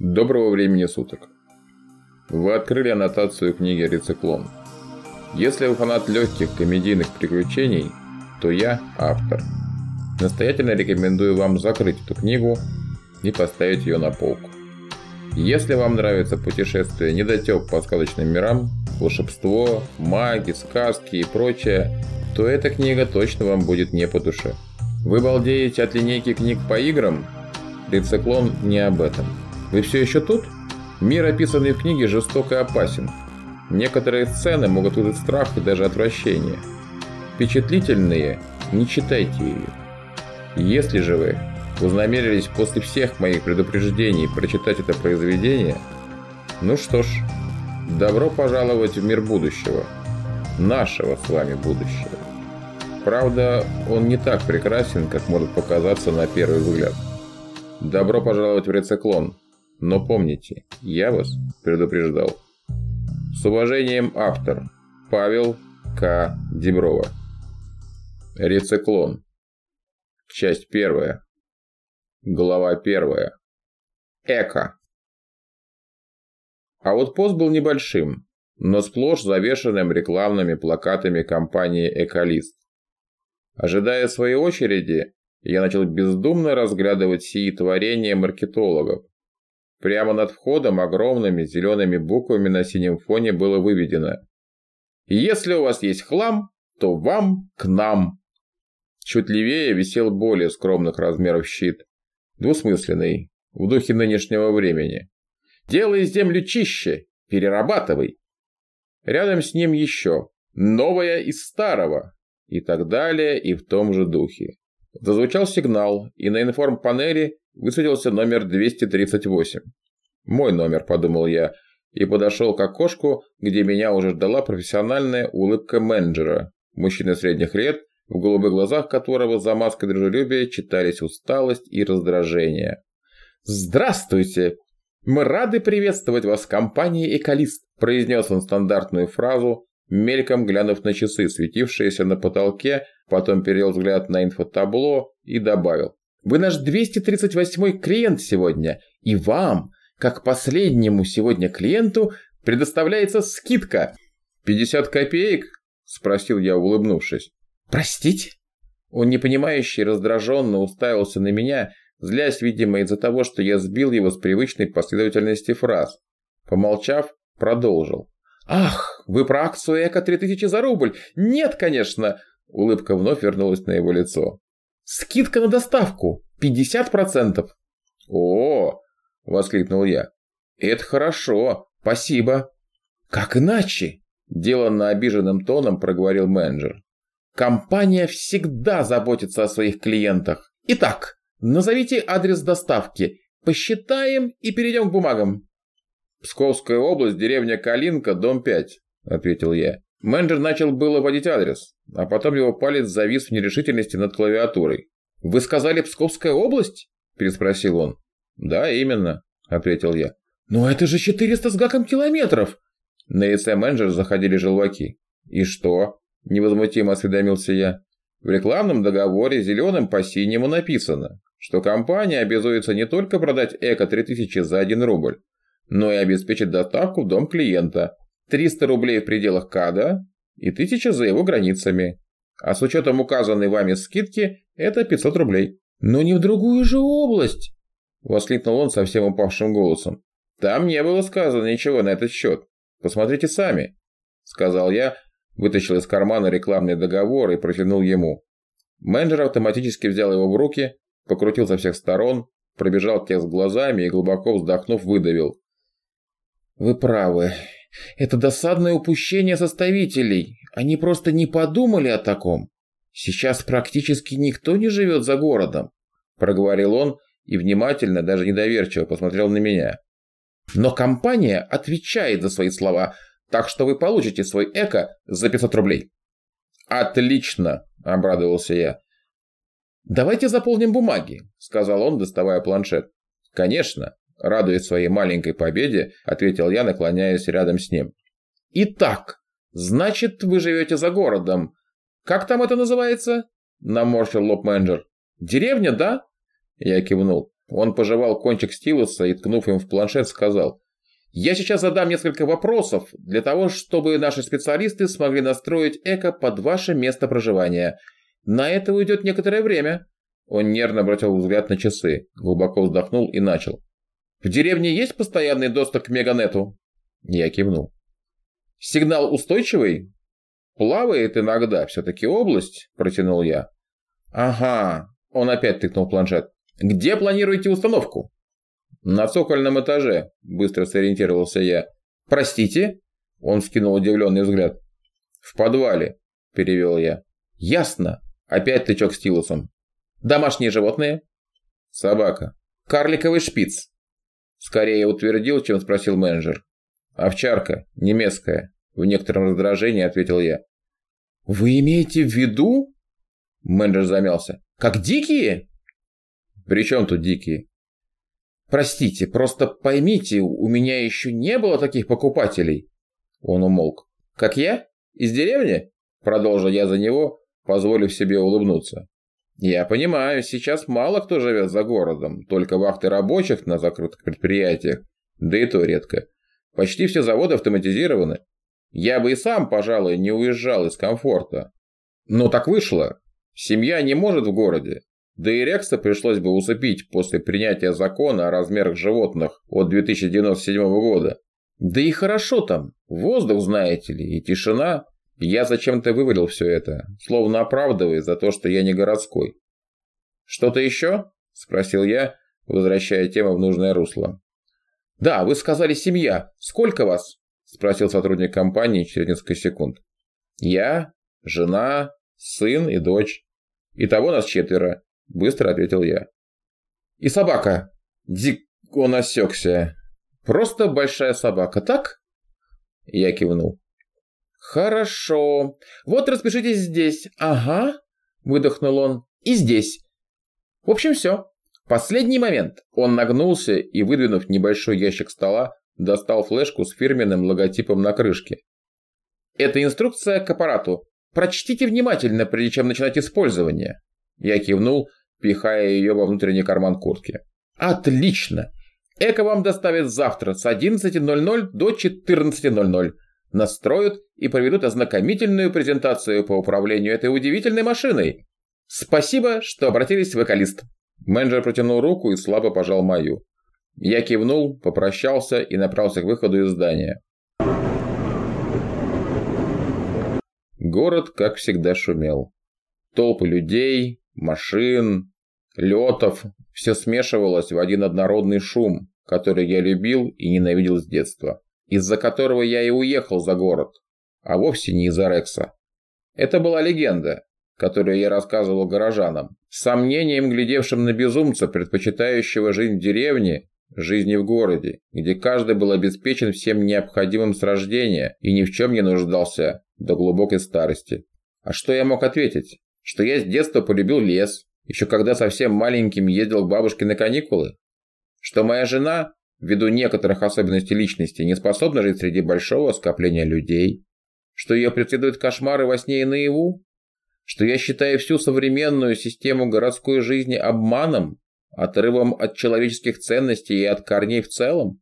Доброго времени суток. Вы открыли аннотацию книги «Рециклон». Если вы фанат легких комедийных приключений, то я автор. Настоятельно рекомендую вам закрыть эту книгу и поставить ее на полку. Если вам нравится путешествие недотеп по сказочным мирам, волшебство, маги, сказки и прочее, то эта книга точно вам будет не по душе. Вы балдеете от линейки книг по играм? Рециклон не об этом. Вы все еще тут? Мир, описанный в книге, жесток и опасен. Некоторые сцены могут вызвать страх и даже отвращение. Впечатлительные, не читайте ее. Если же вы вознамерились после всех моих предупреждений прочитать это произведение, ну что ж, добро пожаловать в мир будущего. Нашего с вами будущего. Правда, он не так прекрасен, как может показаться на первый взгляд. Добро пожаловать в рециклон. Но помните, я вас предупреждал. С уважением, автор Павел К. Деброва. Рециклон. Часть первая. Глава первая. Эко. А вот пост был небольшим, но сплошь завешенным рекламными плакатами компании «Эколист». Ожидая своей очереди, я начал бездумно разглядывать сии творения маркетологов, Прямо над входом огромными зелеными буквами на синем фоне было выведено «Если у вас есть хлам, то вам к нам». Чуть левее висел более скромных размеров щит, двусмысленный, в духе нынешнего времени. «Делай землю чище, перерабатывай». Рядом с ним еще «Новое из старого» и так далее и в том же духе. Зазвучал сигнал, и на информ-панели высветился номер 238. «Мой номер», – подумал я, и подошел к окошку, где меня уже ждала профессиональная улыбка менеджера, мужчины средних лет, в голубых глазах которого за маской дружелюбия читались усталость и раздражение. «Здравствуйте! Мы рады приветствовать вас в компании «Эколист», – произнес он стандартную фразу, мельком глянув на часы, светившиеся на потолке, потом перевел взгляд на инфотабло и добавил. Вы наш 238-й клиент сегодня, и вам, как последнему сегодня клиенту, предоставляется скидка. 50 копеек? Спросил я, улыбнувшись. Простите? Он непонимающе и раздраженно уставился на меня, злясь, видимо, из-за того, что я сбил его с привычной последовательности фраз. Помолчав, продолжил. «Ах, вы про акцию Эко 3000 за рубль? Нет, конечно!» Улыбка вновь вернулась на его лицо. Скидка на доставку 50%. О, воскликнул я. Это хорошо, спасибо. Как иначе? Деланно обиженным тоном проговорил менеджер. Компания всегда заботится о своих клиентах. Итак, назовите адрес доставки. Посчитаем и перейдем к бумагам. Псковская область, деревня Калинка, дом 5, ответил я. Менеджер начал было вводить адрес, а потом его палец завис в нерешительности над клавиатурой. «Вы сказали Псковская область?» – переспросил он. «Да, именно», – ответил я. «Но это же 400 с гаком километров!» На лице менеджера заходили желваки. «И что?» – невозмутимо осведомился я. В рекламном договоре зеленым по синему написано, что компания обязуется не только продать Эко-3000 за 1 рубль, но и обеспечить доставку в дом клиента 300 рублей в пределах КАДа и 1000 за его границами. А с учетом указанной вами скидки это 500 рублей. Но не в другую же область, воскликнул он совсем упавшим голосом. Там не было сказано ничего на этот счет. Посмотрите сами, сказал я, вытащил из кармана рекламный договор и протянул ему. Менеджер автоматически взял его в руки, покрутил со всех сторон, пробежал текст глазами и, глубоко вздохнув, выдавил. «Вы правы. Это досадное упущение составителей. Они просто не подумали о таком. Сейчас практически никто не живет за городом, проговорил он и внимательно, даже недоверчиво посмотрел на меня. Но компания отвечает за свои слова, так что вы получите свой эко за 500 рублей. Отлично, обрадовался я. Давайте заполним бумаги, сказал он, доставая планшет. Конечно, радуясь своей маленькой победе, ответил я, наклоняясь рядом с ним. Итак, значит, вы живете за городом. Как там это называется? Наморщил лоб менеджер. Деревня, да? Я кивнул. Он пожевал кончик стилуса и, ткнув им в планшет, сказал, «Я сейчас задам несколько вопросов для того, чтобы наши специалисты смогли настроить эко под ваше место проживания. На это уйдет некоторое время». Он нервно обратил взгляд на часы, глубоко вздохнул и начал. «В деревне есть постоянный доступ к меганету?» Я кивнул. «Сигнал устойчивый?» «Плавает иногда, все-таки область», – протянул я. «Ага», – он опять тыкнул планшет. «Где планируете установку?» «На цокольном этаже», – быстро сориентировался я. «Простите?» – он вскинул удивленный взгляд. «В подвале», – перевел я. «Ясно». Опять тычок стилусом. «Домашние животные?» «Собака». «Карликовый шпиц?» Скорее утвердил, чем спросил менеджер. «Овчарка, немецкая», – в некотором раздражении ответил я. «Вы имеете в виду?» Менеджер замялся. «Как дикие?» «При чем тут дикие?» «Простите, просто поймите, у меня еще не было таких покупателей». Он умолк. «Как я? Из деревни?» Продолжил я за него, позволив себе улыбнуться. «Я понимаю, сейчас мало кто живет за городом, только вахты рабочих на закрытых предприятиях, да и то редко. Почти все заводы автоматизированы. Я бы и сам, пожалуй, не уезжал из комфорта. Но так вышло. Семья не может в городе. Да и Рекса пришлось бы усыпить после принятия закона о размерах животных от 2097 года. Да и хорошо там. Воздух, знаете ли, и тишина. Я зачем-то вывалил все это, словно оправдывая за то, что я не городской. «Что-то еще?» – спросил я, возвращая тему в нужное русло. «Да, вы сказали семья. Сколько вас?» – спросил сотрудник компании через несколько секунд. «Я, жена, сын и дочь. Итого нас четверо», – быстро ответил я. «И собака?» Дик он осекся. «Просто большая собака, так?» Я кивнул. «Хорошо. Вот распишитесь здесь. Ага», – выдохнул он. «И здесь. В общем, все. Последний момент. Он нагнулся и, выдвинув небольшой ящик стола, Достал флешку с фирменным логотипом на крышке. Это инструкция к аппарату. Прочтите внимательно, прежде чем начинать использование. Я кивнул, пихая ее во внутренний карман куртки. Отлично. Эко вам доставят завтра с 11.00 до 14.00. Настроят и проведут ознакомительную презентацию по управлению этой удивительной машиной. Спасибо, что обратились в Эколист. Менеджер протянул руку и слабо пожал мою. Я кивнул, попрощался и направился к выходу из здания. Город, как всегда, шумел. Толпы людей, машин, летов – все смешивалось в один однородный шум, который я любил и ненавидел с детства, из-за которого я и уехал за город, а вовсе не из-за Рекса. Это была легенда, которую я рассказывал горожанам, с сомнением глядевшим на безумца, предпочитающего жизнь в деревне жизни в городе, где каждый был обеспечен всем необходимым с рождения и ни в чем не нуждался до глубокой старости. А что я мог ответить? Что я с детства полюбил лес, еще когда совсем маленьким ездил к бабушке на каникулы? Что моя жена, ввиду некоторых особенностей личности, не способна жить среди большого скопления людей? Что ее преследуют кошмары во сне и наяву? Что я считаю всю современную систему городской жизни обманом Отрывом от человеческих ценностей и от корней в целом?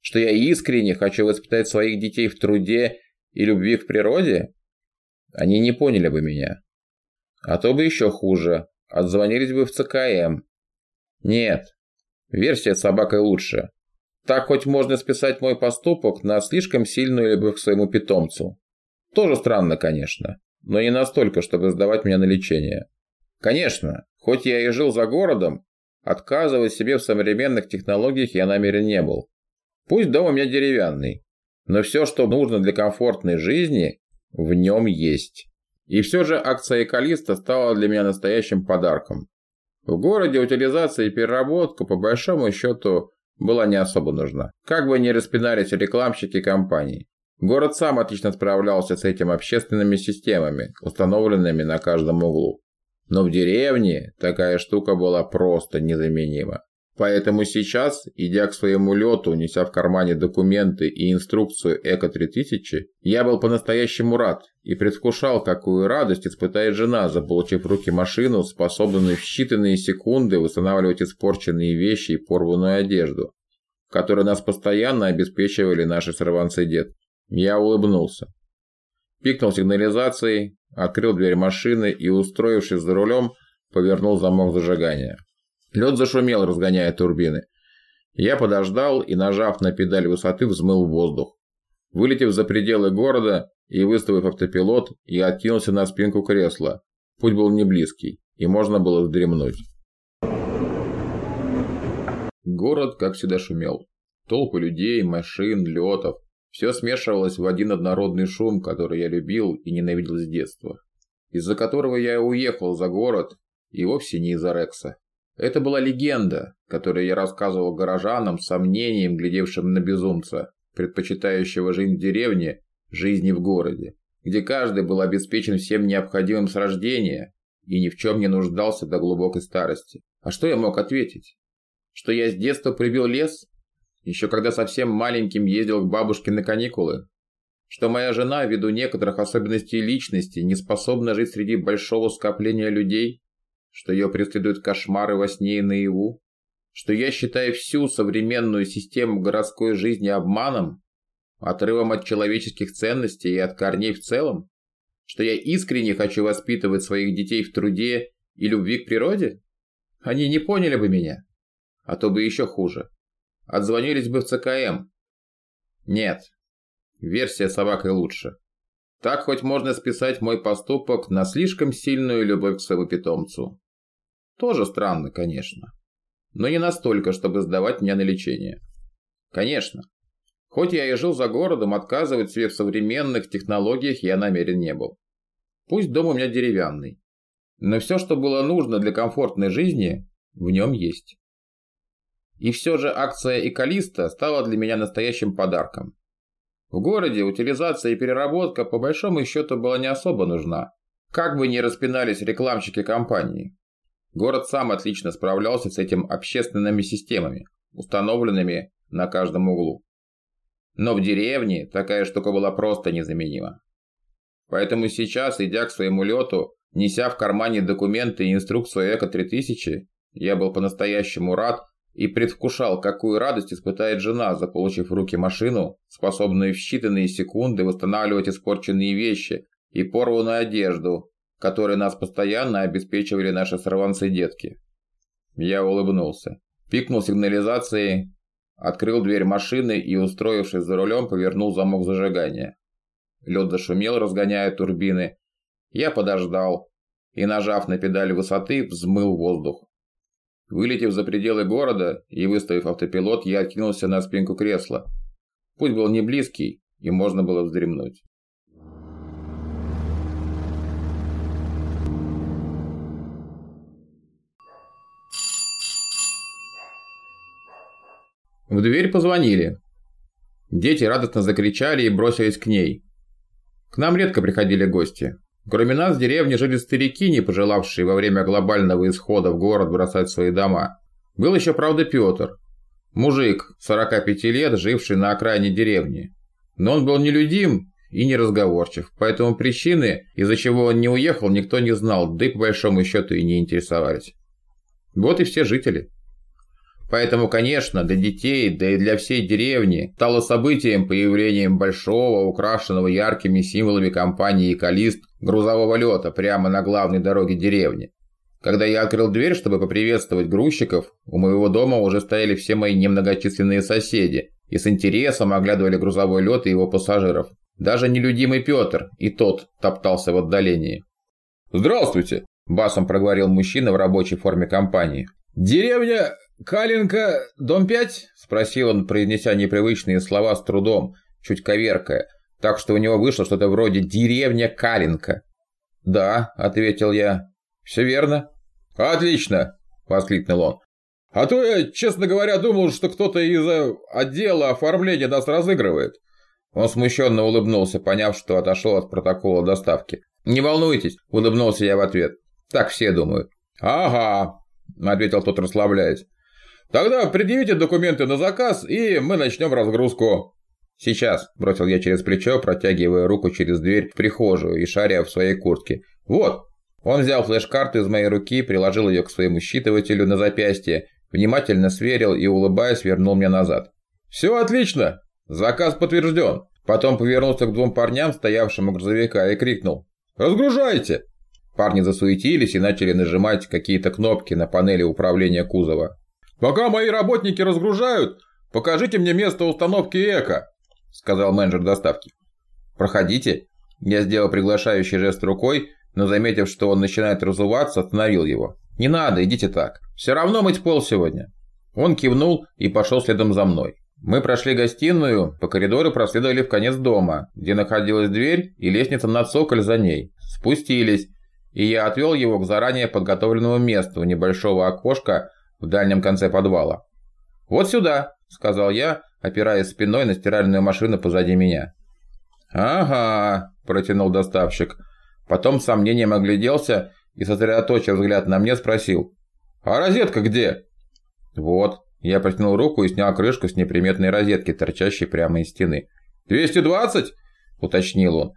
Что я искренне хочу воспитать своих детей в труде и любви к природе? Они не поняли бы меня. А то бы еще хуже. Отзвонились бы в ЦКМ. Нет. Версия с собакой лучше. Так хоть можно списать мой поступок на слишком сильную любовь к своему питомцу. Тоже странно, конечно, но не настолько, чтобы сдавать меня на лечение. Конечно, хоть я и жил за городом, Отказывать себе в современных технологиях я намерен не был. Пусть дом у меня деревянный, но все, что нужно для комфортной жизни, в нем есть. И все же акция Эколиста стала для меня настоящим подарком. В городе утилизация и переработка, по большому счету, была не особо нужна. Как бы ни распинались рекламщики компаний. Город сам отлично справлялся с этими общественными системами, установленными на каждом углу. Но в деревне такая штука была просто незаменима. Поэтому сейчас, идя к своему лету, неся в кармане документы и инструкцию Эко-3000, я был по-настоящему рад и предвкушал, какую радость испытает жена, заполучив в руки машину, способную в считанные секунды восстанавливать испорченные вещи и порванную одежду, которой нас постоянно обеспечивали наши сорванцы-дед. Я улыбнулся. Пикнул сигнализацией, открыл дверь машины и, устроившись за рулем, повернул замок зажигания. Лед зашумел, разгоняя турбины. Я подождал и, нажав на педаль высоты, взмыл в воздух. Вылетев за пределы города и выставив автопилот, я откинулся на спинку кресла. Путь был не близкий, и можно было вздремнуть. Город, как всегда, шумел. Толпы людей, машин, летов. Все смешивалось в один однородный шум, который я любил и ненавидел с детства. Из-за которого я уехал за город, и вовсе не из-за Рекса. Это была легенда, которую я рассказывал горожанам с сомнением, глядевшим на безумца, предпочитающего жизнь в деревне, жизни в городе, где каждый был обеспечен всем необходимым с рождения и ни в чем не нуждался до глубокой старости. А что я мог ответить? Что я с детства прибил лес? Еще когда совсем маленьким ездил к бабушке на каникулы? Что моя жена, ввиду некоторых особенностей личности, не способна жить среди большого скопления людей? Что ее преследуют кошмары во сне и наяву, что я считаю всю современную систему городской жизни обманом, отрывом от человеческих ценностей и от корней в целом, что я искренне хочу воспитывать своих детей в труде и любви к природе? Они не поняли бы меня, а то бы еще хуже. Отзвонились бы в ЦКМ. Нет, версия собакой лучше. Так хоть можно списать мой поступок на слишком сильную любовь к своему питомцу. Тоже странно, конечно. Но не настолько, чтобы сдавать меня на лечение. Конечно. Хоть я и жил за городом, отказывать себе в современных технологиях я намерен не был. Пусть дом у меня деревянный. Но все, что было нужно для комфортной жизни, в нем есть. И все же акция Экалиста стала для меня настоящим подарком. В городе утилизация и переработка по большому счету была не особо нужна. Как бы ни распинались рекламщики компании. Город сам отлично справлялся с этим общественными системами, установленными на каждом углу. Но в деревне такая штука была просто незаменима. Поэтому сейчас, идя к своему лету, неся в кармане документы и инструкцию Эко-3000, я был по-настоящему рад и предвкушал, какую радость испытает жена, заполучив в руки машину, способную в считанные секунды восстанавливать испорченные вещи и порванную одежду, которой нас постоянно обеспечивали наши сорванцы-детки. Я улыбнулся. Пикнул сигнализацией, открыл дверь машины и, устроившись за рулем, повернул замок зажигания. Лед зашумел, разгоняя турбины. Я подождал и, нажав на педаль высоты, взмыл воздух. Вылетев за пределы города и выставив автопилот, я откинулся на спинку кресла. Путь был не близкий, и можно было вздремнуть. В дверь позвонили. Дети радостно закричали и бросились к ней. К нам редко приходили гости. Кроме нас в деревне жили старики, не пожелавшие во время глобального исхода в город бросать свои дома. Был еще, правда, Петр. Мужик, 45 лет, живший на окраине деревни. Но он был нелюдим и неразговорчив, поэтому причины, из-за чего он не уехал, никто не знал, да и по большому счету и не интересовались. Вот и все жители. Поэтому, конечно, для детей, да и для всей деревни стало событием появлением большого, украшенного яркими символами компании «Экалист» грузового лета прямо на главной дороге деревни. Когда я открыл дверь, чтобы поприветствовать грузчиков, у моего дома уже стояли все мои немногочисленные соседи и с интересом оглядывали грузовой лед и его пассажиров. Даже нелюдимый Петр, и тот топтался в отдалении. «Здравствуйте!» – басом проговорил мужчина в рабочей форме компании. «Деревня «Калинка, дом 5?» – спросил он, произнеся непривычные слова с трудом, чуть коверкая, так что у него вышло что-то вроде «деревня Калинка». «Да», – ответил я. «Все верно». «Отлично!» – воскликнул он. «А то я, честно говоря, думал, что кто-то из отдела оформления нас разыгрывает». Он смущенно улыбнулся, поняв, что отошел от протокола доставки. «Не волнуйтесь», – улыбнулся я в ответ. «Так все думают». «Ага», – ответил тот, расслабляясь. Тогда предъявите документы на заказ, и мы начнем разгрузку. Сейчас, бросил я через плечо, протягивая руку через дверь в прихожую и шаря в своей куртке. Вот. Он взял флеш-карту из моей руки, приложил ее к своему считывателю на запястье, внимательно сверил и, улыбаясь, вернул мне назад. «Все отлично! Заказ подтвержден!» Потом повернулся к двум парням, стоявшим у грузовика, и крикнул. «Разгружайте!» Парни засуетились и начали нажимать какие-то кнопки на панели управления кузова. «Пока мои работники разгружают, покажите мне место установки эко», сказал менеджер доставки. «Проходите». Я сделал приглашающий жест рукой, но заметив, что он начинает разуваться, остановил его. «Не надо, идите так. Все равно мыть пол сегодня». Он кивнул и пошел следом за мной. Мы прошли гостиную, по коридору проследовали в конец дома, где находилась дверь и лестница на цоколь за ней. Спустились, и я отвел его к заранее подготовленному месту небольшого окошка в дальнем конце подвала. «Вот сюда», – сказал я, опираясь спиной на стиральную машину позади меня. «Ага», – протянул доставщик. Потом с сомнением огляделся и, сосредоточив взгляд на мне, спросил. «А розетка где?» «Вот», я протянул руку и снял крышку с неприметной розетки, торчащей прямо из стены. «220?» – уточнил он.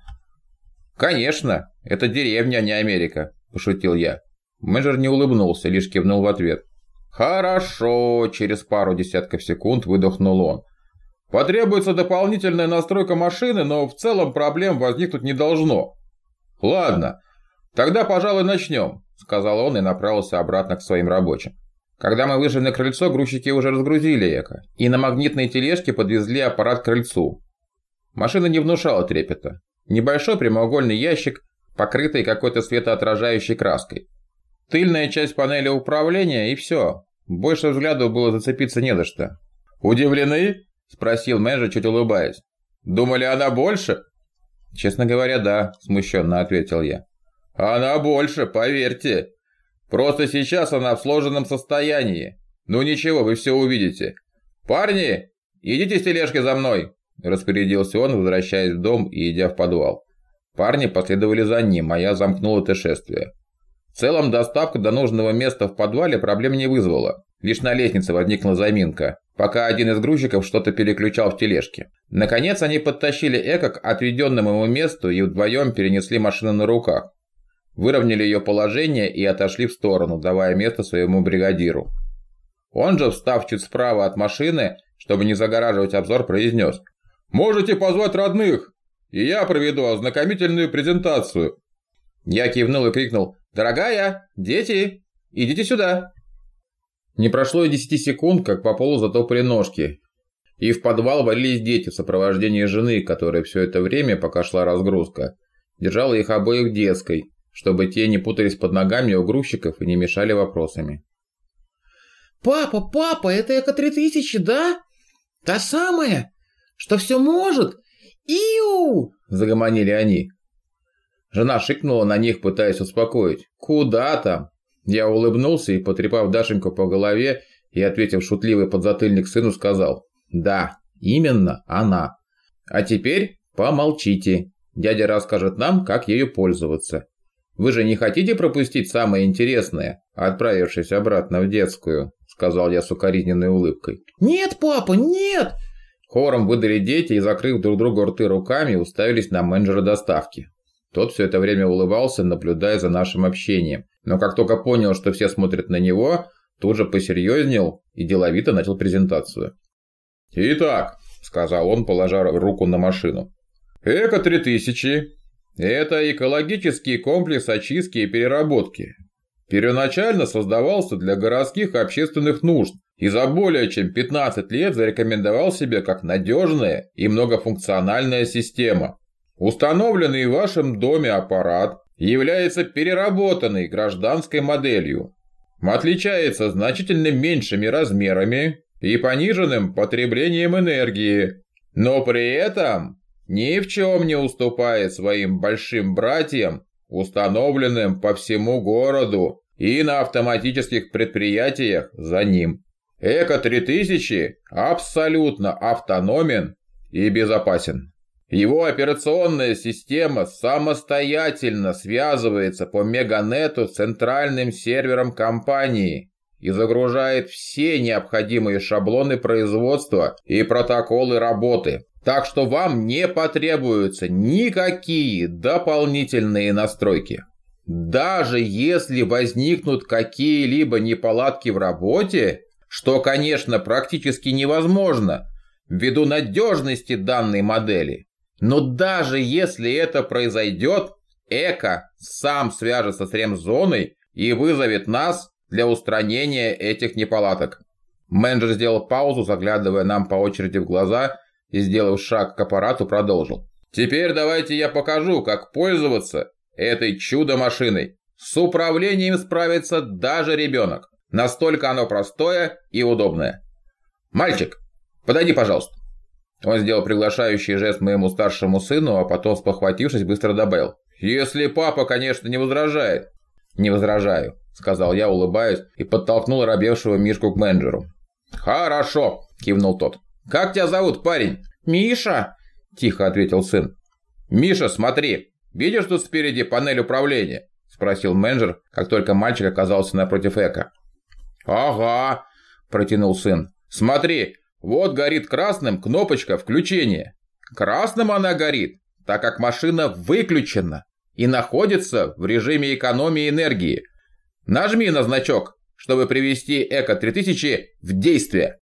«Конечно, это деревня, а не Америка», – пошутил я. Менеджер не улыбнулся, лишь кивнул в ответ. «Хорошо», – через пару десятков секунд выдохнул он. «Потребуется дополнительная настройка машины, но в целом проблем возникнуть не должно». «Ладно, тогда, пожалуй, начнем», – сказал он и направился обратно к своим рабочим. Когда мы вышли на крыльцо, грузчики уже разгрузили эко, и на магнитной тележке подвезли аппарат к крыльцу. Машина не внушала трепета. Небольшой прямоугольный ящик, покрытый какой-то светоотражающей краской. Тыльная часть панели управления и все. Больше взгляду было зацепиться не за что. «Удивлены?» – спросил менеджер, чуть улыбаясь. «Думали, она больше?» «Честно говоря, да», – смущенно ответил я. «Она больше, поверьте. Просто сейчас она в сложенном состоянии. Ну ничего, вы все увидите. Парни, идите с тележки за мной!» Распорядился он, возвращаясь в дом и идя в подвал. Парни последовали за ним, а я замкнул это шествие. В целом доставка до нужного места в подвале проблем не вызвала. Лишь на лестнице возникла заминка, пока один из грузчиков что-то переключал в тележке. Наконец они подтащили Эко к отведенному ему месту и вдвоем перенесли машину на руках выровняли ее положение и отошли в сторону, давая место своему бригадиру. Он же, встав чуть справа от машины, чтобы не загораживать обзор, произнес. «Можете позвать родных, и я проведу ознакомительную презентацию». Я кивнул и крикнул. «Дорогая, дети, идите сюда!» Не прошло и десяти секунд, как по полу затопали ножки, и в подвал валились дети в сопровождении жены, которая все это время, пока шла разгрузка, держала их обоих детской, чтобы те не путались под ногами у грузчиков и не мешали вопросами. «Папа, папа, это Эко-3000, да? Та самая, что все может? Иу!» – загомонили они. Жена шикнула на них, пытаясь успокоить. «Куда там?» Я улыбнулся и, потрепав Дашеньку по голове и ответив шутливый подзатыльник сыну, сказал «Да, именно она. А теперь помолчите. Дядя расскажет нам, как ею пользоваться. Вы же не хотите пропустить самое интересное, отправившись обратно в детскую?» Сказал я с укоризненной улыбкой. «Нет, папа, нет!» Хором выдали дети и, закрыв друг другу рты руками, уставились на менеджера доставки. Тот все это время улыбался, наблюдая за нашим общением. Но как только понял, что все смотрят на него, тут же посерьезнел и деловито начал презентацию. «Итак», — сказал он, положа руку на машину. «Эко-3000 это экологический комплекс очистки и переработки. Первоначально создавался для городских общественных нужд и за более чем 15 лет зарекомендовал себя как надежная и многофункциональная система. Установленный в вашем доме аппарат является переработанной гражданской моделью. Отличается значительно меньшими размерами и пониженным потреблением энергии, но при этом ни в чем не уступает своим большим братьям, установленным по всему городу и на автоматических предприятиях за ним. Эко-3000 абсолютно автономен и безопасен. Его операционная система самостоятельно связывается по меганету с центральным сервером компании и загружает все необходимые шаблоны производства и протоколы работы. Так что вам не потребуются никакие дополнительные настройки. Даже если возникнут какие-либо неполадки в работе, что, конечно, практически невозможно ввиду надежности данной модели, но даже если это произойдет, Эко сам свяжется с ремзоной и вызовет нас для устранения этих неполадок. Менеджер сделал паузу, заглядывая нам по очереди в глаза и, сделав шаг к аппарату, продолжил. «Теперь давайте я покажу, как пользоваться этой чудо-машиной. С управлением справится даже ребенок. Настолько оно простое и удобное. Мальчик, подойди, пожалуйста». Он сделал приглашающий жест моему старшему сыну, а потом, спохватившись, быстро добавил. «Если папа, конечно, не возражает». «Не возражаю», — сказал я, улыбаясь, и подтолкнул робевшего Мишку к менеджеру. «Хорошо», — кивнул тот. «Как тебя зовут, парень?» «Миша», — тихо ответил сын. «Миша, смотри, видишь тут спереди панель управления?» — спросил менеджер, как только мальчик оказался напротив Эка. «Ага», — протянул сын. «Смотри, вот горит красным кнопочка включения. Красным она горит, так как машина выключена и находится в режиме экономии энергии. Нажми на значок, чтобы привести Эко-3000 в действие.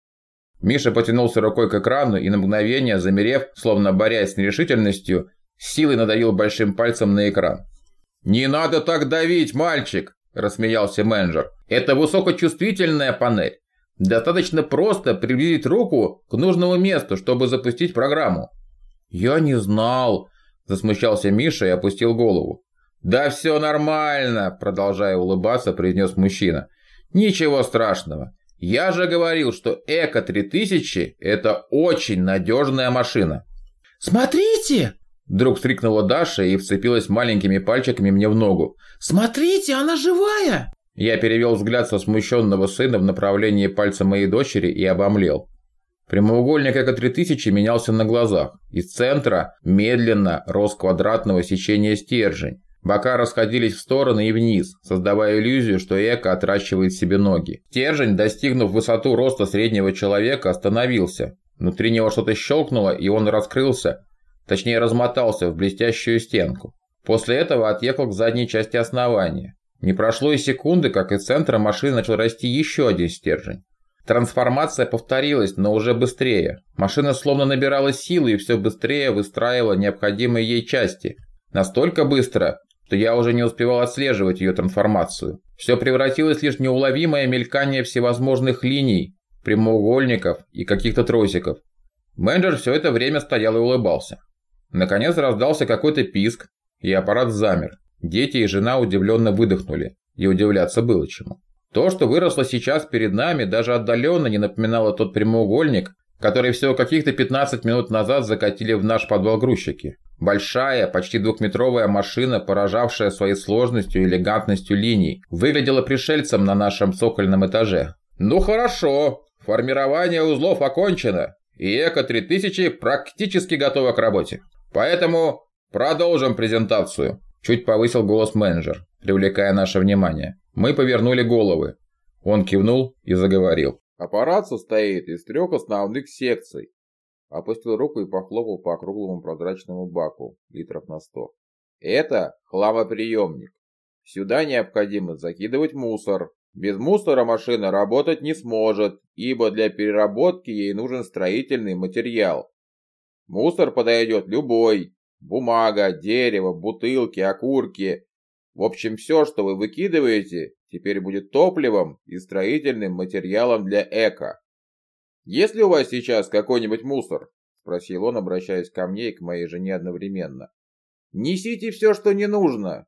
Миша потянулся рукой к экрану и на мгновение, замерев, словно борясь с нерешительностью, силой надавил большим пальцем на экран. «Не надо так давить, мальчик!» – рассмеялся менеджер. «Это высокочувствительная панель. Достаточно просто приблизить руку к нужному месту, чтобы запустить программу». «Я не знал», – засмущался Миша и опустил голову. «Да все нормально», – продолжая улыбаться, произнес мужчина. «Ничего страшного. Я же говорил, что Эко-3000 – это очень надежная машина». «Смотрите!» Вдруг вскрикнула Даша и вцепилась маленькими пальчиками мне в ногу. «Смотрите, она живая!» Я перевел взгляд со смущенного сына в направлении пальца моей дочери и обомлел. Прямоугольник Эко-3000 менялся на глазах. Из центра медленно рос квадратного сечения стержень. Бока расходились в стороны и вниз, создавая иллюзию, что Эко отращивает себе ноги. Стержень, достигнув высоту роста среднего человека, остановился. Внутри него что-то щелкнуло, и он раскрылся, точнее размотался в блестящую стенку. После этого отъехал к задней части основания. Не прошло и секунды, как из центра машины начал расти еще один стержень. Трансформация повторилась, но уже быстрее. Машина словно набирала силы и все быстрее выстраивала необходимые ей части. Настолько быстро, что я уже не успевал отслеживать ее трансформацию. Все превратилось лишь в неуловимое мелькание всевозможных линий, прямоугольников и каких-то тросиков. Менеджер все это время стоял и улыбался. Наконец раздался какой-то писк, и аппарат замер. Дети и жена удивленно выдохнули, и удивляться было чему. То, что выросло сейчас перед нами, даже отдаленно не напоминало тот прямоугольник, который всего каких-то 15 минут назад закатили в наш подвал грузчики. Большая, почти двухметровая машина, поражавшая своей сложностью и элегантностью линий, выглядела пришельцем на нашем цокольном этаже. «Ну хорошо, формирование узлов окончено, и Эко-3000 практически готова к работе. Поэтому продолжим презентацию», – чуть повысил голос менеджер, привлекая наше внимание. Мы повернули головы. Он кивнул и заговорил. Аппарат состоит из трех основных секций. Опустил руку и похлопал по округлому прозрачному баку, литров на сто. Это хламоприемник. Сюда необходимо закидывать мусор. Без мусора машина работать не сможет, ибо для переработки ей нужен строительный материал. Мусор подойдет любой. Бумага, дерево, бутылки, окурки, в общем, все, что вы выкидываете, теперь будет топливом и строительным материалом для эко. Есть ли у вас сейчас какой-нибудь мусор? Спросил он, обращаясь ко мне и к моей жене одновременно. Несите все, что не нужно.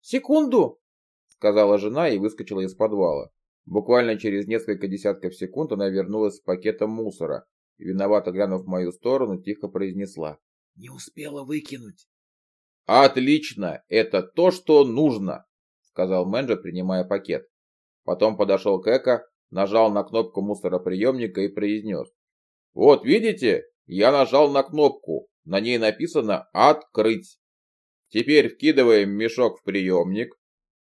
Секунду, сказала жена и выскочила из подвала. Буквально через несколько десятков секунд она вернулась с пакетом мусора и, виновато глянув в мою сторону, тихо произнесла. «Не успела выкинуть». «Отлично! Это то, что нужно!» – сказал менеджер, принимая пакет. Потом подошел к Эко, нажал на кнопку мусороприемника и произнес. «Вот видите, я нажал на кнопку, на ней написано «Открыть». Теперь вкидываем мешок в приемник.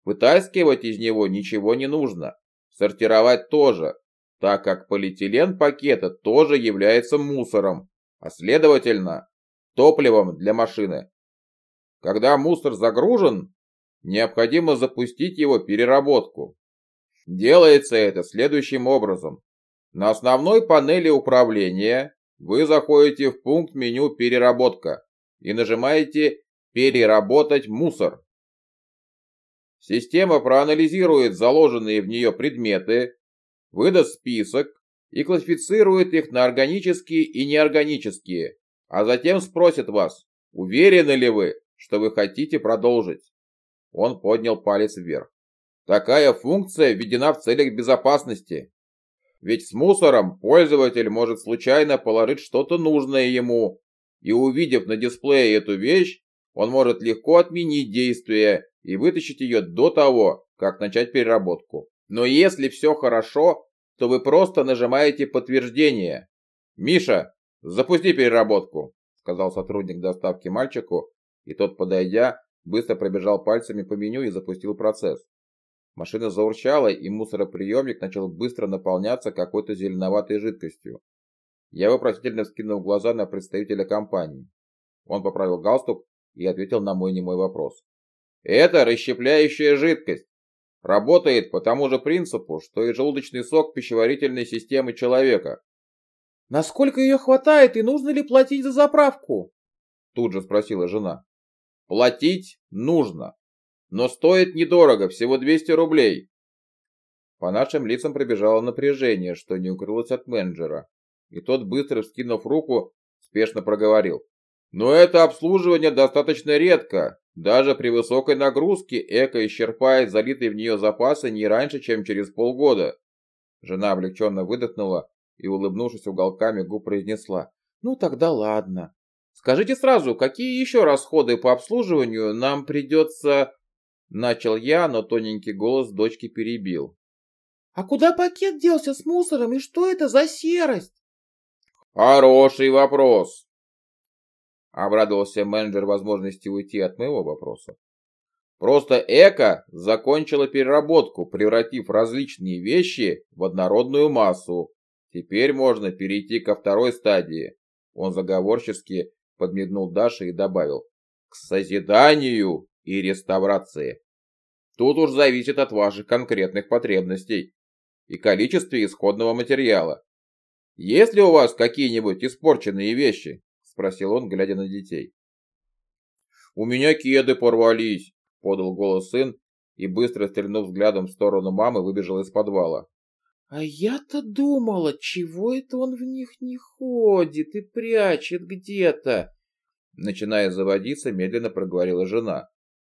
Вытаскивать из него ничего не нужно. Сортировать тоже, так как полиэтилен пакета тоже является мусором, а следовательно, топливом для машины. Когда мусор загружен, необходимо запустить его переработку. Делается это следующим образом. На основной панели управления вы заходите в пункт меню «Переработка» и нажимаете «Переработать мусор». Система проанализирует заложенные в нее предметы, выдаст список и классифицирует их на органические и неорганические, а затем спросит вас, уверены ли вы, что вы хотите продолжить. Он поднял палец вверх. Такая функция введена в целях безопасности. Ведь с мусором пользователь может случайно положить что-то нужное ему, и увидев на дисплее эту вещь, он может легко отменить действие и вытащить ее до того, как начать переработку. Но если все хорошо, то вы просто нажимаете подтверждение. «Миша, запусти переработку», — сказал сотрудник доставки мальчику, и тот, подойдя, быстро пробежал пальцами по меню и запустил процесс. Машина заурчала, и мусороприемник начал быстро наполняться какой-то зеленоватой жидкостью. Я вопросительно вскинул глаза на представителя компании. Он поправил галстук и ответил на мой немой вопрос. Это расщепляющая жидкость. Работает по тому же принципу, что и желудочный сок пищеварительной системы человека. Насколько ее хватает и нужно ли платить за заправку? Тут же спросила жена. Платить нужно, но стоит недорого, всего 200 рублей. По нашим лицам пробежало напряжение, что не укрылось от менеджера, и тот, быстро вскинув руку, спешно проговорил. Но это обслуживание достаточно редко, даже при высокой нагрузке эко исчерпает залитые в нее запасы не раньше, чем через полгода. Жена облегченно выдохнула и, улыбнувшись уголками губ, произнесла. «Ну тогда ладно. Скажите сразу, какие еще расходы по обслуживанию нам придется...» Начал я, но тоненький голос дочки перебил. «А куда пакет делся с мусором и что это за серость?» «Хороший вопрос», Обрадовался менеджер возможности уйти от моего вопроса. Просто эко закончила переработку, превратив различные вещи в однородную массу. Теперь можно перейти ко второй стадии. Он заговорчески подмигнул Даше и добавил. К созиданию и реставрации. Тут уж зависит от ваших конкретных потребностей и количества исходного материала. Есть ли у вас какие-нибудь испорченные вещи? спросил он, глядя на детей. «У меня кеды порвались», — подал голос сын и, быстро стрельнув взглядом в сторону мамы, выбежал из подвала. «А я-то думала, чего это он в них не ходит и прячет где-то?» Начиная заводиться, медленно проговорила жена.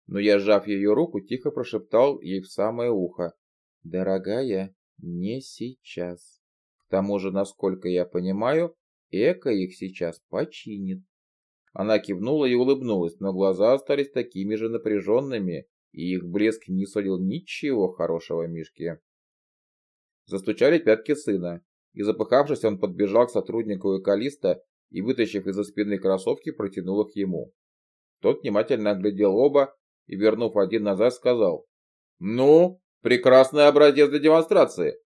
Но я, сжав ее руку, тихо прошептал ей в самое ухо. «Дорогая, не сейчас. К тому же, насколько я понимаю, Эко их сейчас починит. Она кивнула и улыбнулась, но глаза остались такими же напряженными, и их блеск не сулил ничего хорошего Мишке. Застучали пятки сына, и запыхавшись, он подбежал к сотруднику экалиста и, вытащив из-за спины кроссовки, протянул их ему. Тот внимательно оглядел оба и, вернув один назад, сказал. «Ну, прекрасный образец для демонстрации.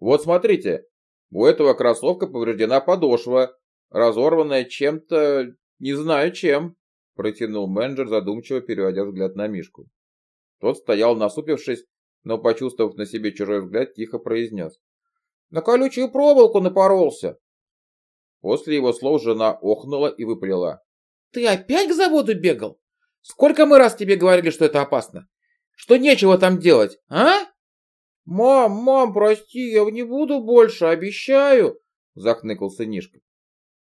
Вот смотрите, у этого кроссовка повреждена подошва, разорванная чем-то, не знаю чем, протянул менеджер, задумчиво переводя взгляд на Мишку. Тот стоял насупившись, но, почувствовав на себе чужой взгляд, тихо произнес. «На колючую проволоку напоролся!» После его слов жена охнула и выплела. «Ты опять к заводу бегал? Сколько мы раз тебе говорили, что это опасно? Что нечего там делать, а?» «Мам, мам, прости, я не буду больше, обещаю!» — захныкал сынишка.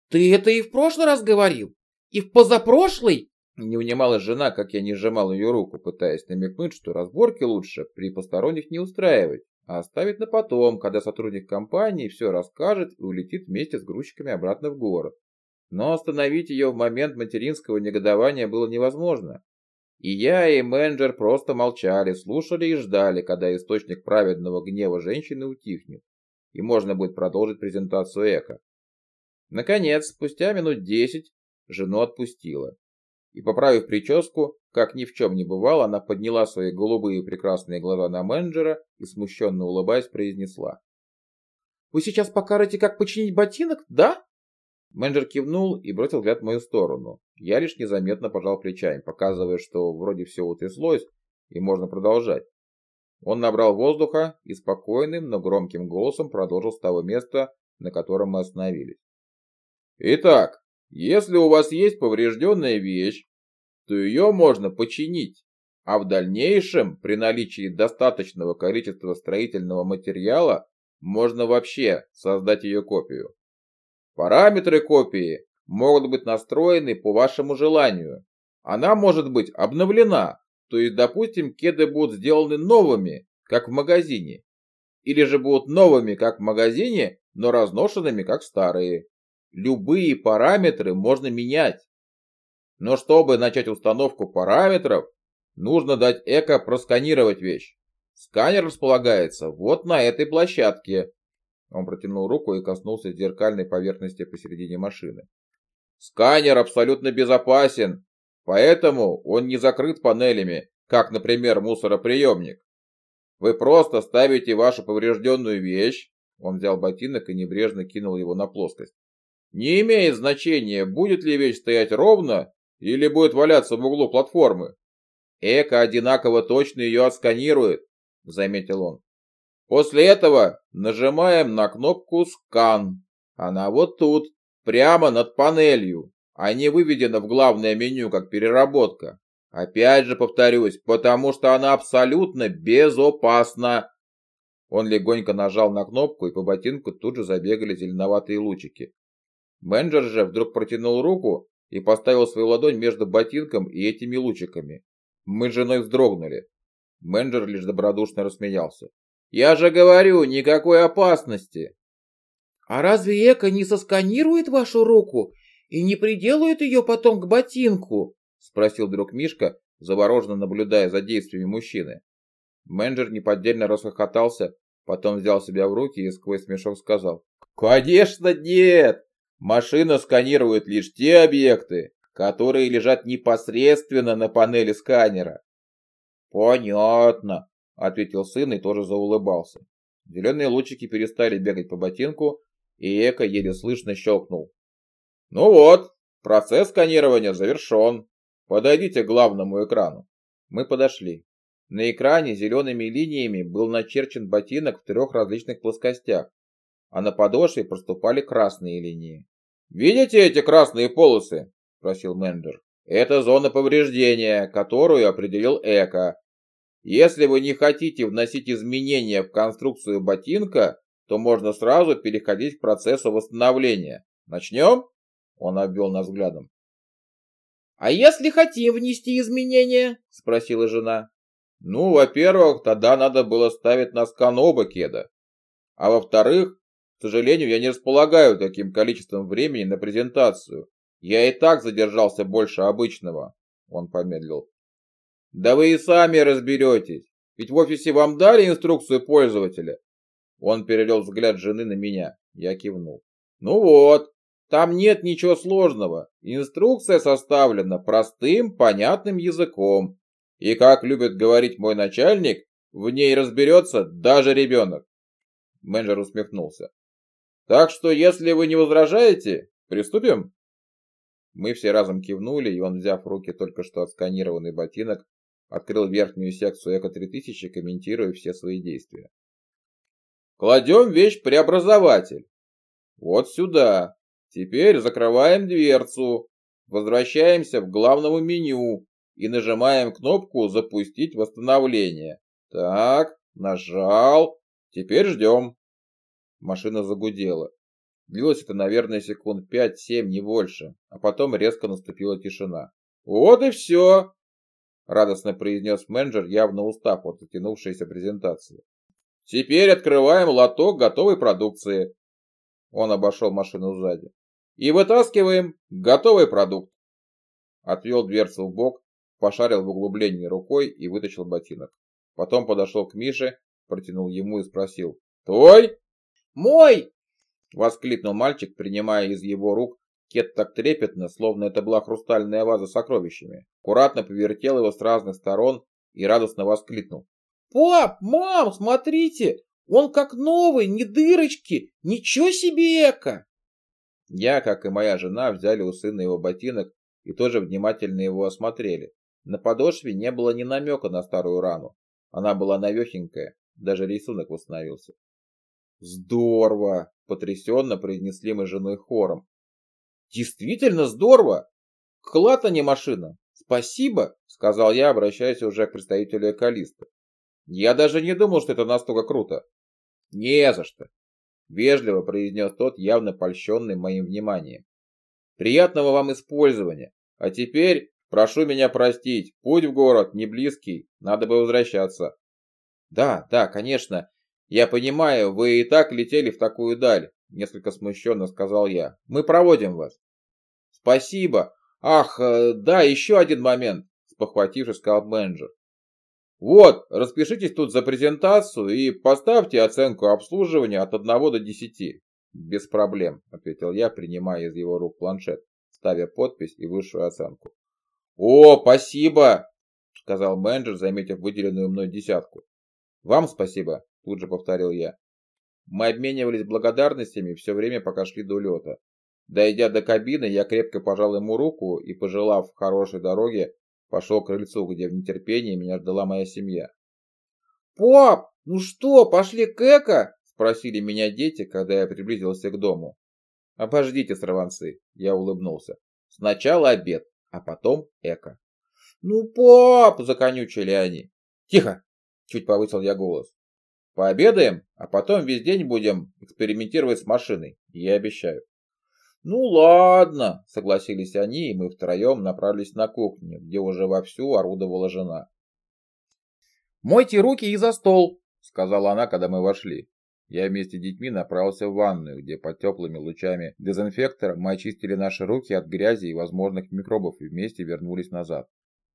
«Ты это и в прошлый раз говорил? И в позапрошлый?» Не унимала жена, как я не сжимал ее руку, пытаясь намекнуть, что разборки лучше при посторонних не устраивать, а оставить на потом, когда сотрудник компании все расскажет и улетит вместе с грузчиками обратно в город. Но остановить ее в момент материнского негодования было невозможно. И я, и менеджер просто молчали, слушали и ждали, когда источник праведного гнева женщины утихнет, и можно будет продолжить презентацию эко. Наконец, спустя минут десять, жену отпустила. И, поправив прическу, как ни в чем не бывало, она подняла свои голубые прекрасные глаза на менеджера и, смущенно улыбаясь, произнесла. «Вы сейчас покажете, как починить ботинок, да?» Менеджер кивнул и бросил взгляд в мою сторону. Я лишь незаметно пожал плечами, показывая, что вроде все утряслось и можно продолжать. Он набрал воздуха и спокойным, но громким голосом продолжил с того места, на котором мы остановились. Итак, если у вас есть поврежденная вещь, то ее можно починить, а в дальнейшем, при наличии достаточного количества строительного материала, можно вообще создать ее копию. Параметры копии могут быть настроены по вашему желанию. Она может быть обновлена, то есть, допустим, кеды будут сделаны новыми, как в магазине, или же будут новыми, как в магазине, но разношенными, как старые. Любые параметры можно менять. Но чтобы начать установку параметров, нужно дать эко просканировать вещь. Сканер располагается вот на этой площадке. Он протянул руку и коснулся зеркальной поверхности посередине машины. Сканер абсолютно безопасен, поэтому он не закрыт панелями, как, например, мусороприемник. Вы просто ставите вашу поврежденную вещь, он взял ботинок и небрежно кинул его на плоскость. Не имеет значения, будет ли вещь стоять ровно или будет валяться в углу платформы. Эко одинаково точно ее отсканирует, заметил он. После этого нажимаем на кнопку «Скан». Она вот тут, прямо над панелью, а не выведена в главное меню как переработка. Опять же повторюсь, потому что она абсолютно безопасна. Он легонько нажал на кнопку, и по ботинку тут же забегали зеленоватые лучики. Менеджер же вдруг протянул руку и поставил свою ладонь между ботинком и этими лучиками. Мы с женой вздрогнули. Менеджер лишь добродушно рассмеялся. Я же говорю, никакой опасности. А разве Эко не сосканирует вашу руку и не приделает ее потом к ботинку? Спросил друг Мишка, завороженно наблюдая за действиями мужчины. Менеджер неподдельно расхохотался, потом взял себя в руки и сквозь смешок сказал. Конечно нет! Машина сканирует лишь те объекты, которые лежат непосредственно на панели сканера. Понятно, ответил сын и тоже заулыбался. Зеленые лучики перестали бегать по ботинку, и эко еле слышно щелкнул. «Ну вот, процесс сканирования завершен. Подойдите к главному экрану». Мы подошли. На экране зелеными линиями был начерчен ботинок в трех различных плоскостях, а на подошве проступали красные линии. «Видите эти красные полосы?» – спросил менеджер. «Это зона повреждения, которую определил Эко, если вы не хотите вносить изменения в конструкцию ботинка, то можно сразу переходить к процессу восстановления. Начнем? Он обвел нас взглядом. «А если хотим внести изменения?» – спросила жена. «Ну, во-первых, тогда надо было ставить на скан оба кеда. А во-вторых, к сожалению, я не располагаю таким количеством времени на презентацию. Я и так задержался больше обычного». Он помедлил. Да вы и сами разберетесь. Ведь в офисе вам дали инструкцию пользователя. Он перевел взгляд жены на меня. Я кивнул. Ну вот, там нет ничего сложного. Инструкция составлена простым, понятным языком. И как любит говорить мой начальник, в ней разберется даже ребенок. Менеджер усмехнулся. Так что, если вы не возражаете, приступим? Мы все разом кивнули, и он, взяв в руки только что отсканированный ботинок, Открыл верхнюю секцию Эко-3000, комментируя все свои действия. Кладем вещь в преобразователь. Вот сюда. Теперь закрываем дверцу. Возвращаемся в главному меню и нажимаем кнопку «Запустить восстановление». Так, нажал. Теперь ждем. Машина загудела. Длилось это, наверное, секунд 5-7, не больше, а потом резко наступила тишина. Вот и все радостно произнес менеджер, явно устав от затянувшейся презентации. Теперь открываем лоток готовой продукции. Он обошел машину сзади. И вытаскиваем готовый продукт. Отвел дверцу в бок, пошарил в углублении рукой и вытащил ботинок. Потом подошел к Мише, протянул ему и спросил. «Твой?» «Мой!» — воскликнул мальчик, принимая из его рук Кет так трепетно, словно это была хрустальная ваза с сокровищами. Аккуратно повертел его с разных сторон и радостно воскликнул. «Пап, мам, смотрите! Он как новый, ни дырочки! Ничего себе эко!» Я, как и моя жена, взяли у сына его ботинок и тоже внимательно его осмотрели. На подошве не было ни намека на старую рану. Она была навехенькая, даже рисунок восстановился. «Здорово!» – потрясенно произнесли мы с женой хором. «Действительно здорово! Клад, а не машина! Спасибо!» – сказал я, обращаясь уже к представителю Экалиста. «Я даже не думал, что это настолько круто!» «Не за что!» – вежливо произнес тот, явно польщенный моим вниманием. «Приятного вам использования! А теперь прошу меня простить, путь в город не близкий, надо бы возвращаться». «Да, да, конечно, я понимаю, вы и так летели в такую даль», — несколько смущенно сказал я. «Мы проводим вас». «Спасибо. Ах, э, да, еще один момент», — спохватившись, сказал менеджер. «Вот, распишитесь тут за презентацию и поставьте оценку обслуживания от 1 до 10». «Без проблем», — ответил я, принимая из его рук планшет, ставя подпись и высшую оценку. «О, спасибо!» — сказал менеджер, заметив выделенную мной десятку. «Вам спасибо», — тут же повторил я. Мы обменивались благодарностями все время, пока шли до лета. Дойдя до кабины, я крепко пожал ему руку и, пожелав хорошей дороги, пошел к крыльцу, где в нетерпении меня ждала моя семья. «Пап, ну что, пошли к Эко?» – спросили меня дети, когда я приблизился к дому. «Обождите, сорванцы», – я улыбнулся. «Сначала обед, а потом Эко». «Ну, пап!» – законючили они. «Тихо!» – чуть повысил я голос. Пообедаем, а потом весь день будем экспериментировать с машиной, я обещаю. Ну ладно, согласились они, и мы втроем направились на кухню, где уже вовсю орудовала жена. «Мойте руки и за стол», — сказала она, когда мы вошли. Я вместе с детьми направился в ванную, где под теплыми лучами дезинфектора мы очистили наши руки от грязи и возможных микробов и вместе вернулись назад.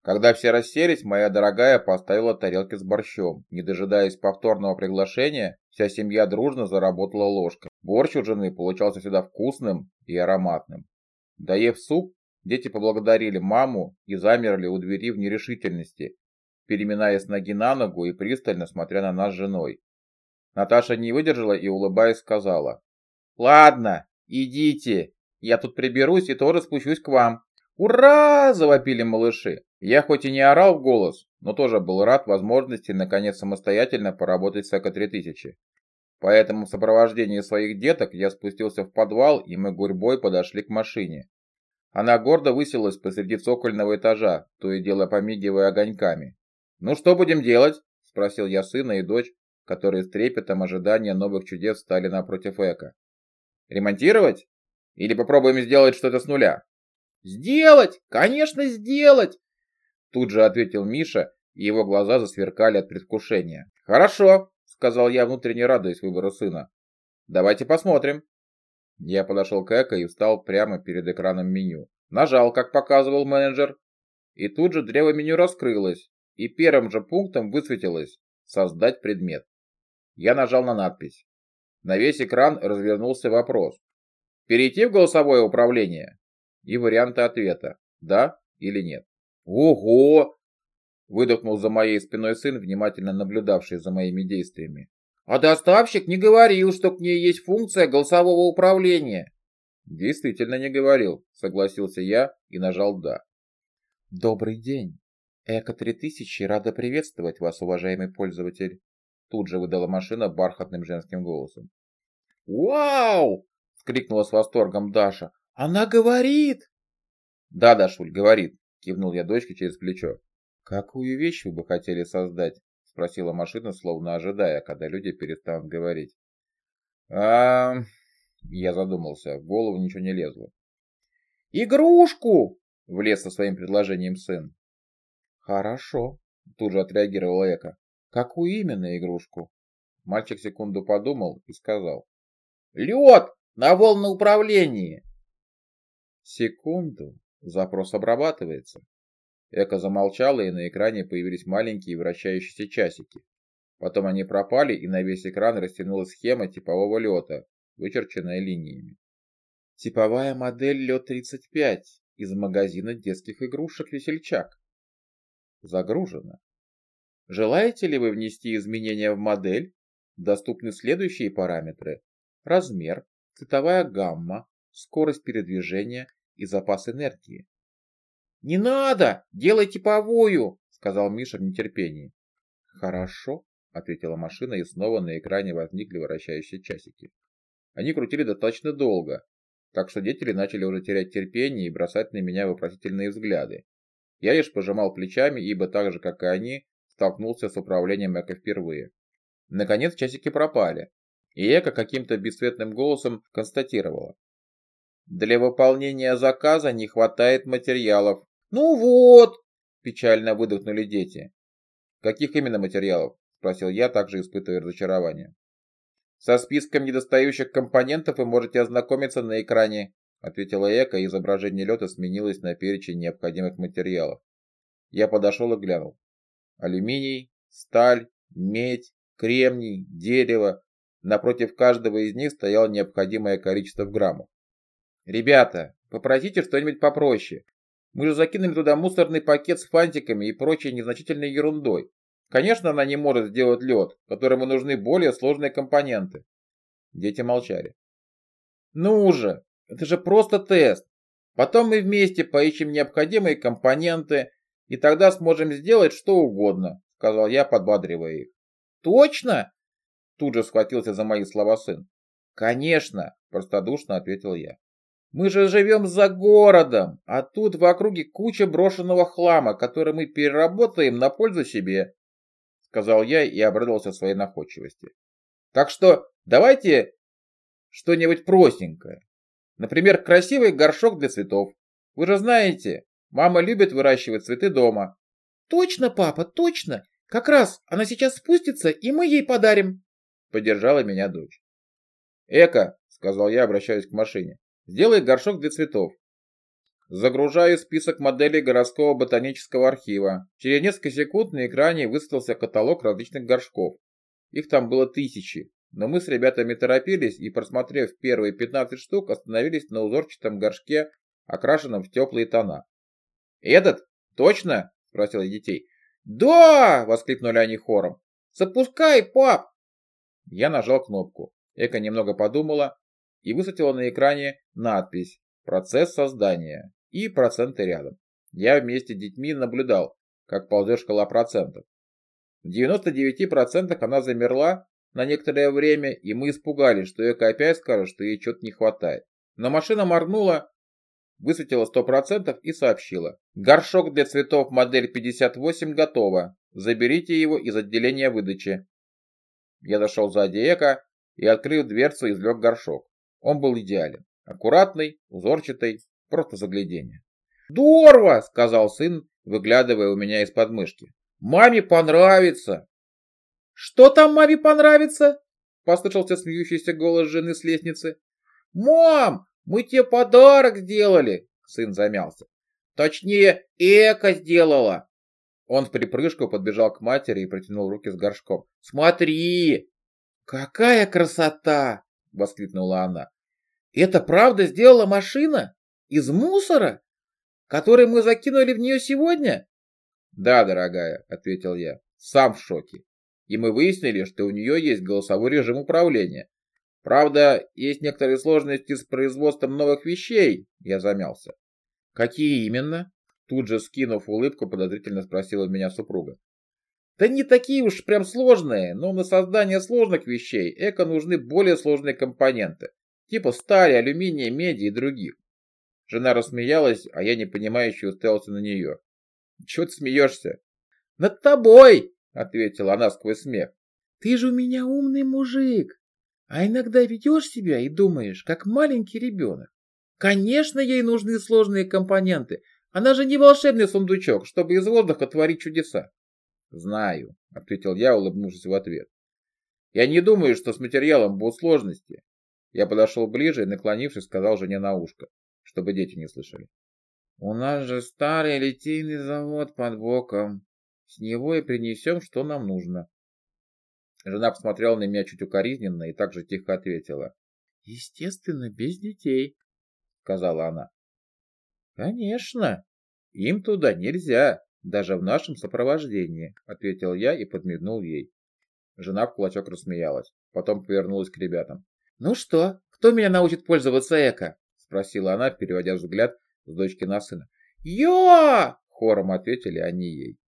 Когда все расселись, моя дорогая поставила тарелки с борщом. Не дожидаясь повторного приглашения, вся семья дружно заработала ложкой. Борщ у жены получался всегда вкусным и ароматным. Доев суп, дети поблагодарили маму и замерли у двери в нерешительности, переминаясь ноги на ногу и пристально смотря на нас с женой. Наташа не выдержала и, улыбаясь, сказала. «Ладно, идите, я тут приберусь и тоже спущусь к вам». «Ура!» – завопили малыши. Я хоть и не орал в голос, но тоже был рад возможности наконец самостоятельно поработать с ЭКО-3000. Поэтому в сопровождении своих деток я спустился в подвал, и мы гурьбой подошли к машине. Она гордо высилась посреди цокольного этажа, то и дело помигивая огоньками. «Ну что будем делать?» – спросил я сына и дочь, которые с трепетом ожидания новых чудес стали напротив Эко. «Ремонтировать? Или попробуем сделать что-то с нуля?» «Сделать! Конечно, сделать!» Тут же ответил Миша, и его глаза засверкали от предвкушения. «Хорошо», — сказал я, внутренне радуясь выбору сына. «Давайте посмотрим». Я подошел к Эко и встал прямо перед экраном меню. Нажал, как показывал менеджер. И тут же древо меню раскрылось, и первым же пунктом высветилось «Создать предмет». Я нажал на надпись. На весь экран развернулся вопрос. Перейти в голосовое управление? И варианты ответа «Да» или «Нет». «Ого!» – выдохнул за моей спиной сын, внимательно наблюдавший за моими действиями. «А доставщик не говорил, что к ней есть функция голосового управления». «Действительно не говорил», – согласился я и нажал «Да». «Добрый день. Эко-3000 рада приветствовать вас, уважаемый пользователь», – тут же выдала машина бархатным женским голосом. «Вау!» – вскрикнула с восторгом Даша. «Она говорит!» «Да, Дашуль, говорит», Кивнул я дочке через плечо. «Какую вещь вы бы хотели создать?» Спросила машина, словно ожидая, когда люди перестанут говорить. а Я задумался, в голову ничего не лезло. «Игрушку!» — влез со своим предложением сын. «Хорошо», — тут же отреагировала Эка. «Какую именно игрушку?» Мальчик секунду подумал и сказал. «Лед! На волноуправлении!» «Секунду», Запрос обрабатывается. Эко замолчала, и на экране появились маленькие вращающиеся часики. Потом они пропали, и на весь экран растянулась схема типового лета, вычерченная линиями. Типовая модель Лед-35 из магазина детских игрушек «Весельчак». Загружено. Желаете ли вы внести изменения в модель? Доступны следующие параметры. Размер, цветовая гамма, скорость передвижения и запас энергии. «Не надо! Делай типовую!» — сказал Миша в нетерпении. «Хорошо», — ответила машина, и снова на экране возникли вращающиеся часики. Они крутили достаточно долго, так что дети начали уже терять терпение и бросать на меня вопросительные взгляды. Я лишь пожимал плечами, ибо так же, как и они, столкнулся с управлением Эко впервые. Наконец часики пропали, и Эко каким-то бесцветным голосом констатировала. Для выполнения заказа не хватает материалов. Ну вот, печально выдохнули дети. Каких именно материалов? Спросил я, также испытывая разочарование. Со списком недостающих компонентов вы можете ознакомиться на экране, ответила Эка, и изображение лета сменилось на перечень необходимых материалов. Я подошел и глянул. Алюминий, сталь, медь, кремний, дерево. Напротив каждого из них стояло необходимое количество в граммах. «Ребята, попросите что-нибудь попроще. Мы же закинули туда мусорный пакет с фантиками и прочей незначительной ерундой. Конечно, она не может сделать лед, которому нужны более сложные компоненты. Дети молчали. Ну же, это же просто тест. Потом мы вместе поищем необходимые компоненты, и тогда сможем сделать что угодно, сказал я, подбадривая их. Точно? Тут же схватился за мои слова сын. Конечно, простодушно ответил я. Мы же живем за городом, а тут в округе куча брошенного хлама, который мы переработаем на пользу себе сказал я и обрадовался своей находчивости. Так что давайте что-нибудь простенькое. Например, красивый горшок для цветов. Вы же знаете, мама любит выращивать цветы дома. Точно, папа, точно. Как раз она сейчас спустится, и мы ей подарим. Поддержала меня дочь. Эка, сказал я, обращаясь к машине, сделай горшок для цветов. Загружаю список моделей городского ботанического архива. Через несколько секунд на экране выставился каталог различных горшков. Их там было тысячи, но мы с ребятами торопились и, просмотрев первые 15 штук, остановились на узорчатом горшке, окрашенном в теплые тона. «Этот? Точно?» – спросил я детей. «Да!» – воскликнули они хором. «Запускай, пап!» Я нажал кнопку. Эка немного подумала и высветила на экране надпись «Процесс создания» и проценты рядом. Я вместе с детьми наблюдал, как ползет шкала процентов. В 99% она замерла на некоторое время, и мы испугались, что Эка опять скажет, что ей что-то не хватает. Но машина моргнула, высветила 100% и сообщила. Горшок для цветов модель 58 готово. Заберите его из отделения выдачи. Я зашел сзади Эка и, открыв дверцу, извлек горшок. Он был идеален. Аккуратный, узорчатый, Просто заглядение. «Здорово!» — сказал сын, выглядывая у меня из под мышки. «Маме понравится!» «Что там маме понравится?» — послышался смеющийся голос жены с лестницы. «Мам, мы тебе подарок сделали!» — сын замялся. «Точнее, Эко сделала!» Он в припрыжку подбежал к матери и протянул руки с горшком. «Смотри!» «Какая красота!» — воскликнула она. «Это правда сделала машина?» Из мусора? Который мы закинули в нее сегодня? Да, дорогая, ответил я, сам в шоке. И мы выяснили, что у нее есть голосовой режим управления. Правда, есть некоторые сложности с производством новых вещей, я замялся. Какие именно? Тут же, скинув улыбку, подозрительно спросила меня супруга. Да не такие уж прям сложные, но на создание сложных вещей эко нужны более сложные компоненты, типа стали, алюминия, меди и других. Жена рассмеялась, а я непонимающе уставился на нее. «Чего ты смеешься?» «Над тобой!» — ответила она сквозь смех. «Ты же у меня умный мужик, а иногда ведешь себя и думаешь, как маленький ребенок. Конечно, ей нужны сложные компоненты. Она же не волшебный сундучок, чтобы из воздуха творить чудеса». «Знаю», — ответил я, улыбнувшись в ответ. «Я не думаю, что с материалом будут сложности». Я подошел ближе и, наклонившись, сказал жене на ушко чтобы дети не слышали. У нас же старый литейный завод под боком. С него и принесем, что нам нужно. Жена посмотрела на меня чуть укоризненно и также тихо ответила. Естественно, без детей. сказала она. Конечно, им туда нельзя, даже в нашем сопровождении, ответил я и подмигнул ей. Жена в кулачок рассмеялась, потом повернулась к ребятам. Ну что, кто меня научит пользоваться эко? спросила она, переводя взгляд с дочки на сына. «Я!» — хором ответили они ей.